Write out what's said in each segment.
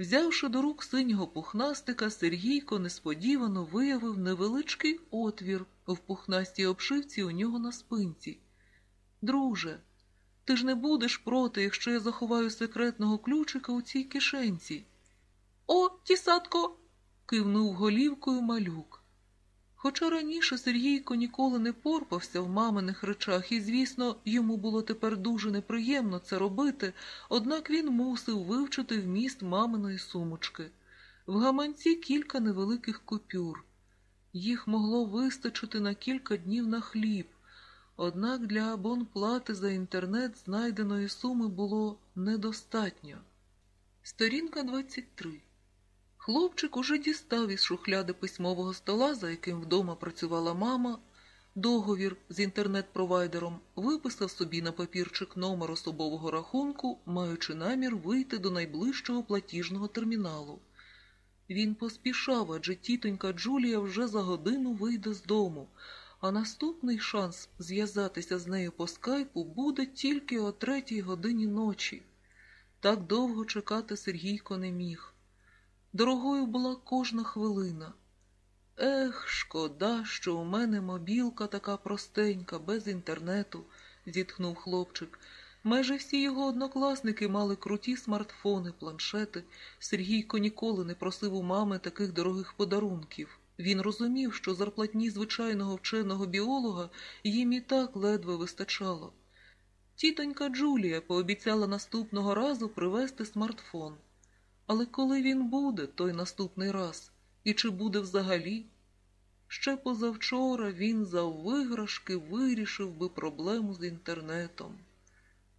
Взявши до рук синього пухнастика, Сергійко несподівано виявив невеличкий отвір в пухнастій обшивці у нього на спинці. Друже, ти ж не будеш проти, якщо я заховаю секретного ключика у цій кишенці. О, тісатко. кивнув голівкою малюк. Хоча раніше Сергійко ніколи не порпався в маминих речах, і, звісно, йому було тепер дуже неприємно це робити, однак він мусив вивчити вміст маминої сумочки. В гаманці кілька невеликих купюр. Їх могло вистачити на кілька днів на хліб, однак для абонплати за інтернет знайденої суми було недостатньо. Сторінка 23 Хлопчик уже дістав із шухляди письмового стола, за яким вдома працювала мама, договір з інтернет-провайдером, виписав собі на папірчик номер особового рахунку, маючи намір вийти до найближчого платіжного терміналу. Він поспішав, адже тітонька Джулія вже за годину вийде з дому, а наступний шанс зв'язатися з нею по скайпу буде тільки о третій годині ночі. Так довго чекати Сергійко не міг. Дорогою була кожна хвилина. Ех, шкода, що у мене мобілка така простенька, без інтернету, зітхнув хлопчик. Майже всі його однокласники мали круті смартфони, планшети. Сергійко ніколи не просив у мами таких дорогих подарунків. Він розумів, що зарплатні звичайного вченого біолога їм і так ледве вистачало. Тітонька Джулія пообіцяла наступного разу привезти смартфон. Але коли він буде той наступний раз, і чи буде взагалі? Ще позавчора він за виграшки вирішив би проблему з інтернетом.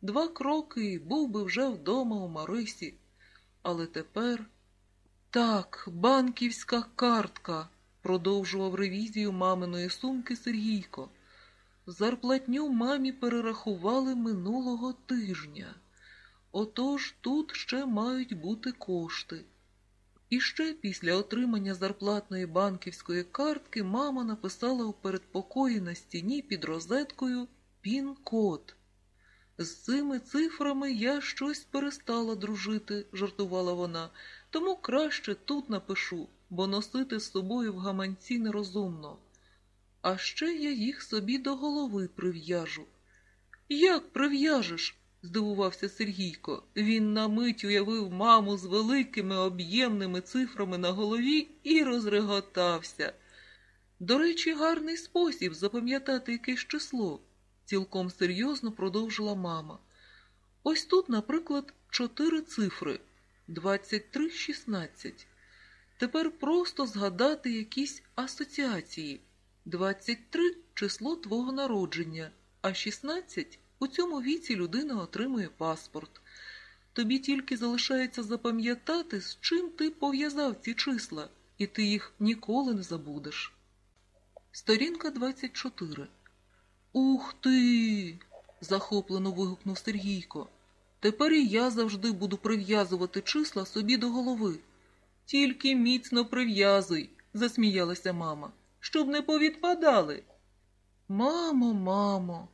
Два кроки і був би вже вдома у Марисі. Але тепер так, банківська картка, продовжував ревізію маминої сумки Сергійко. Зарплатню мамі перерахували минулого тижня. Отож тут ще мають бути кошти. І ще після отримання зарплатної банківської картки мама написала у передпокої на стіні під розеткою Пін-код. З цими цифрами я щось перестала дружити, жартувала вона, тому краще тут напишу, бо носити з собою в гаманці нерозумно. А ще я їх собі до голови прив'яжу. Як прив'яжеш? Здивувався Сергійко. Він на мить уявив маму з великими об'ємними цифрами на голові і розреготався. До речі, гарний спосіб запам'ятати якесь число, цілком серйозно продовжила мама. Ось тут, наприклад, чотири цифри 23-16. Тепер просто згадати якісь асоціації. 23 число твого народження, а 16 у цьому віці людина отримує паспорт. Тобі тільки залишається запам'ятати, з чим ти пов'язав ці числа, і ти їх ніколи не забудеш. Сторінка 24. Ух ти. захоплено вигукнув Сергійко. Тепер і я завжди буду прив'язувати числа собі до голови. Тільки міцно прив'язуй, засміялася мама, щоб не повідпадали. Мамо, мамо,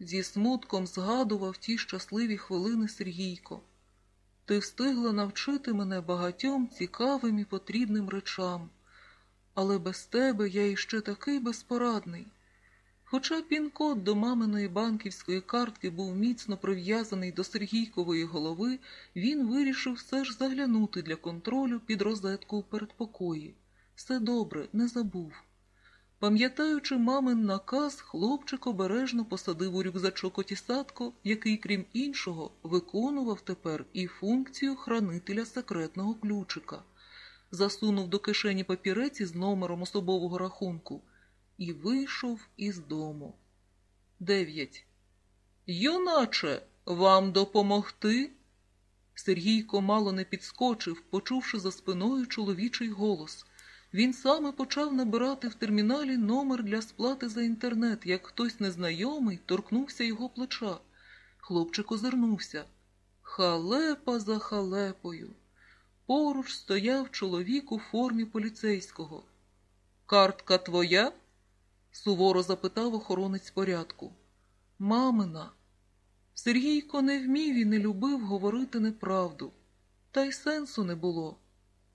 зі смутком згадував ті щасливі хвилини Сергійко. Ти встигла навчити мене багатьом цікавим і потрібним речам, але без тебе я іще такий безпорадний. Хоча пін-код до маминої банківської картки був міцно прив'язаний до Сергійкової голови, він вирішив все ж заглянути для контролю під розетку у передпокої. Все добре, не забув. Пам'ятаючи мамин наказ, хлопчик обережно посадив у рюкзачок отісатко, який, крім іншого, виконував тепер і функцію хранителя секретного ключика, засунув до кишені папірець із номером особового рахунку і вийшов із дому. Дев'ять. Юначе, вам допомогти? Сергійко мало не підскочив, почувши за спиною чоловічий голос. Він саме почав набирати в терміналі номер для сплати за інтернет, як хтось незнайомий торкнувся його плеча. Хлопчик озирнувся. Халепа за халепою. Поруч стояв чоловік у формі поліцейського. Картка твоя? суворо запитав охоронець порядку. Мамина. Сергійко не вмів і не любив говорити неправду. Та й сенсу не було.